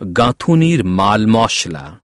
গাঁথুনির মাল মশলা